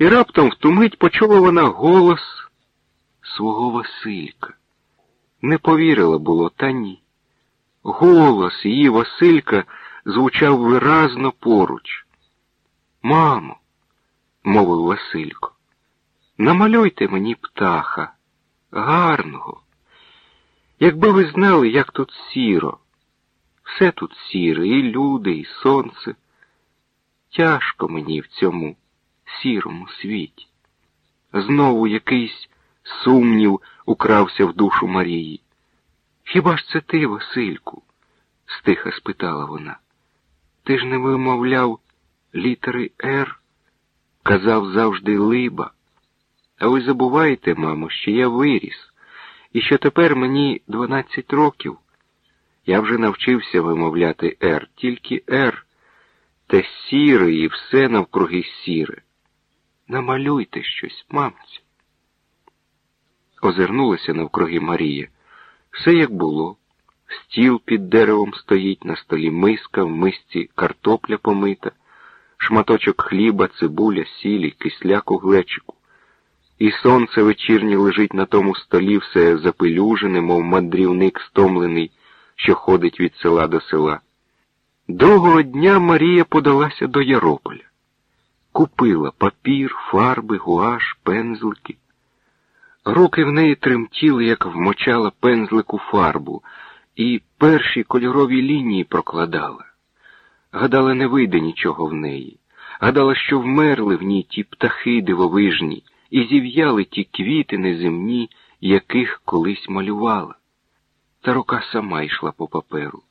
І раптом в ту мить почула вона голос свого Василька. Не повірила було, та ні. Голос її Василька звучав виразно поруч. Мамо, мовив Василько, намалюйте мені птаха, гарного. Якби ви знали, як тут сіро, все тут сіре, і люди, і сонце. Тяжко мені в цьому сірому світі. Знову якийсь сумнів укрався в душу Марії. Хіба ж це ти, Васильку? стиха спитала вона. Ти ж не вимовляв літери Р, казав завжди либа. А ви забуваєте, мамо, що я виріс, і що тепер мені дванадцять років. Я вже навчився вимовляти Р, тільки Р, те сіре і все навкруги сіре. Намалюйте щось, мамцю. Озирнулася навкруги Марія. Все як було. Стіл під деревом стоїть, на столі миска, в мисці картопля помита, шматочок хліба, цибуля, сілі, кисляк у глечику. І сонце вечірнє лежить на тому столі, все запелюжене, мов мандрівник стомлений, що ходить від села до села. Другого дня Марія подалася до Ярополя. Купила папір, фарби, гуаш, пензлики. Руки в неї тремтіли, як вмочала пензлику фарбу, і перші кольорові лінії прокладала. Гадала, не вийде нічого в неї. Гадала, що вмерли в ній ті птахи дивовижні, і зів'яли ті квіти неземні, яких колись малювала. Та рука сама йшла по паперу,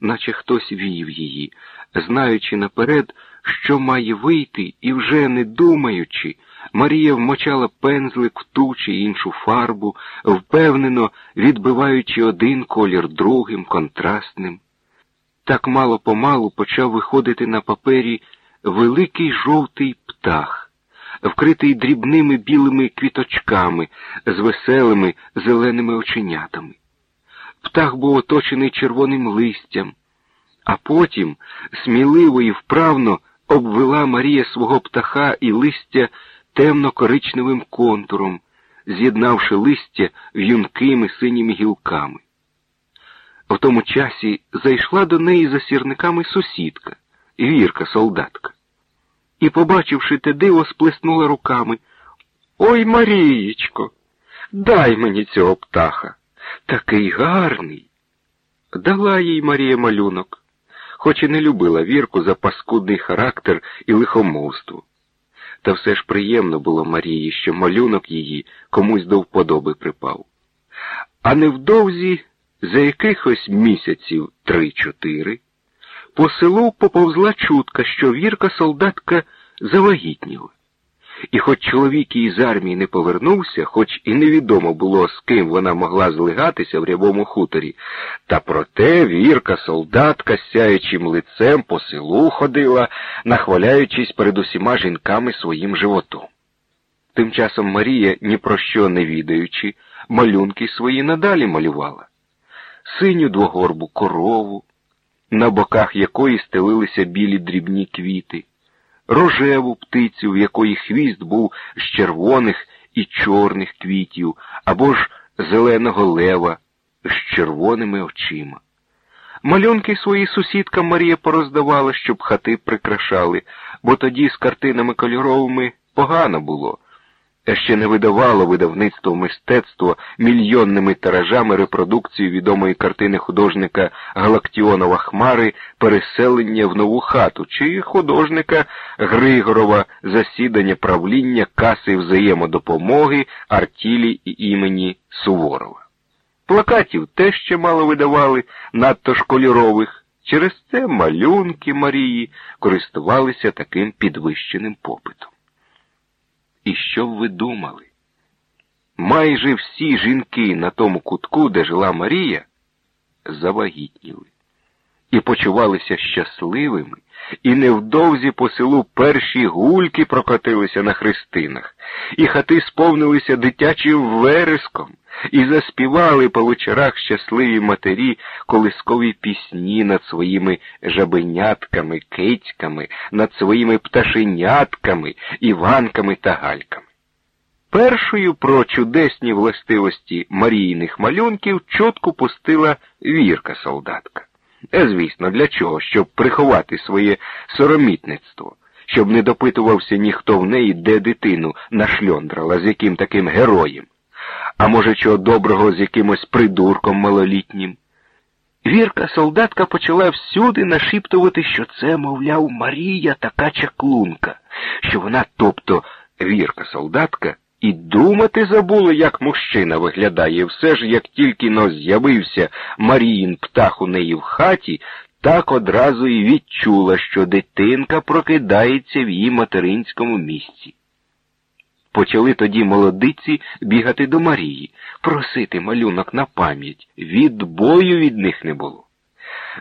наче хтось вів її, знаючи наперед, що має вийти, і вже не думаючи, Марія вмочала пензлик в ту чи іншу фарбу, впевнено відбиваючи один колір другим, контрастним. Так мало помалу почав виходити на папері великий жовтий птах, вкритий дрібними білими квіточками з веселими зеленими оченятами. Птах був оточений червоним листям, а потім сміливо і вправно обвела Марія свого птаха і листя темно-коричневим контуром, з'єднавши листя в'юнкими синіми гілками. В тому часі зайшла до неї за сірниками сусідка, вірка солдатка, і, побачивши те диво, сплеснула руками. Ой, Марієчко, дай мені цього птаха. Такий гарний. Дала їй Марія малюнок, хоч і не любила вірку за паскудний характер і лихомовство. Та все ж приємно було Марії, що малюнок її комусь до вподоби припав. А невдовзі, за якихось місяців три-чотири, по селу поповзла чутка, що вірка солдатка завагітніла. І хоч чоловік її з армії не повернувся, хоч і невідомо було, з ким вона могла злигатися в рябому хуторі, та проте вірка солдатка з сяючим лицем по селу ходила, нахваляючись перед усіма жінками своїм животом. Тим часом Марія, ні про що не відаючи, малюнки свої надалі малювала. Синю двогорбу корову, на боках якої стелилися білі дрібні квіти рожеву птицю, в якої хвіст був з червоних і чорних квітів, або ж зеленого лева з червоними очима. Малюнки свої сусідкам Марія пороздавала, щоб хати прикрашали, бо тоді з картинами кольоровими погано було ще не видавало видавництво мистецтво мільйонними тиражами репродукцію відомої картини художника Галактіонова Хмари Переселення в нову хату чи художника Григорова засідання правління каси взаємодопомоги артілі і імені Суворова. Плакатів теж ще мало видавали, надто ж кольорових. Через це малюнки Марії користувалися таким підвищеним попитом. І що б ви думали? Майже всі жінки на тому кутку, де жила Марія, завагітніли. І почувалися щасливими, і невдовзі по селу перші гульки прокотилися на хрестинах, і хати сповнилися дитячим вереском, і заспівали по вечорах щасливі матері колискові пісні над своїми жабенятками, кицьками, над своїми пташенятками, іванками та гальками. Першою про чудесні властивості марійних малюнків чутку пустила вірка солдатка. Е, звісно, для чого? Щоб приховати своє соромітництво, щоб не допитувався ніхто в неї, де дитину нашльондрала, з яким таким героєм, а може, чого доброго з якимось придурком малолітнім. Вірка солдатка почала всюди нашіптувати, що це, мовляв, Марія така чаклунка, що вона, тобто Вірка солдатка, і думати забула, як мужчина виглядає. Все ж, як тільки но з'явився Маріїн птах у неї в хаті, так одразу і відчула, що дитинка прокидається в її материнському місці. Почали тоді молодиці бігати до Марії, просити малюнок на пам'ять. Відбою від них не було.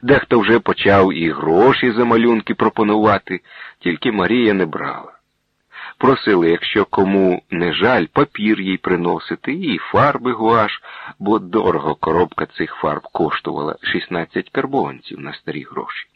Дехто вже почав і гроші за малюнки пропонувати, тільки Марія не брала. Просили, якщо кому не жаль, папір їй приносити і фарби гуаш, бо дорого коробка цих фарб коштувала 16 карбованців на старі гроші.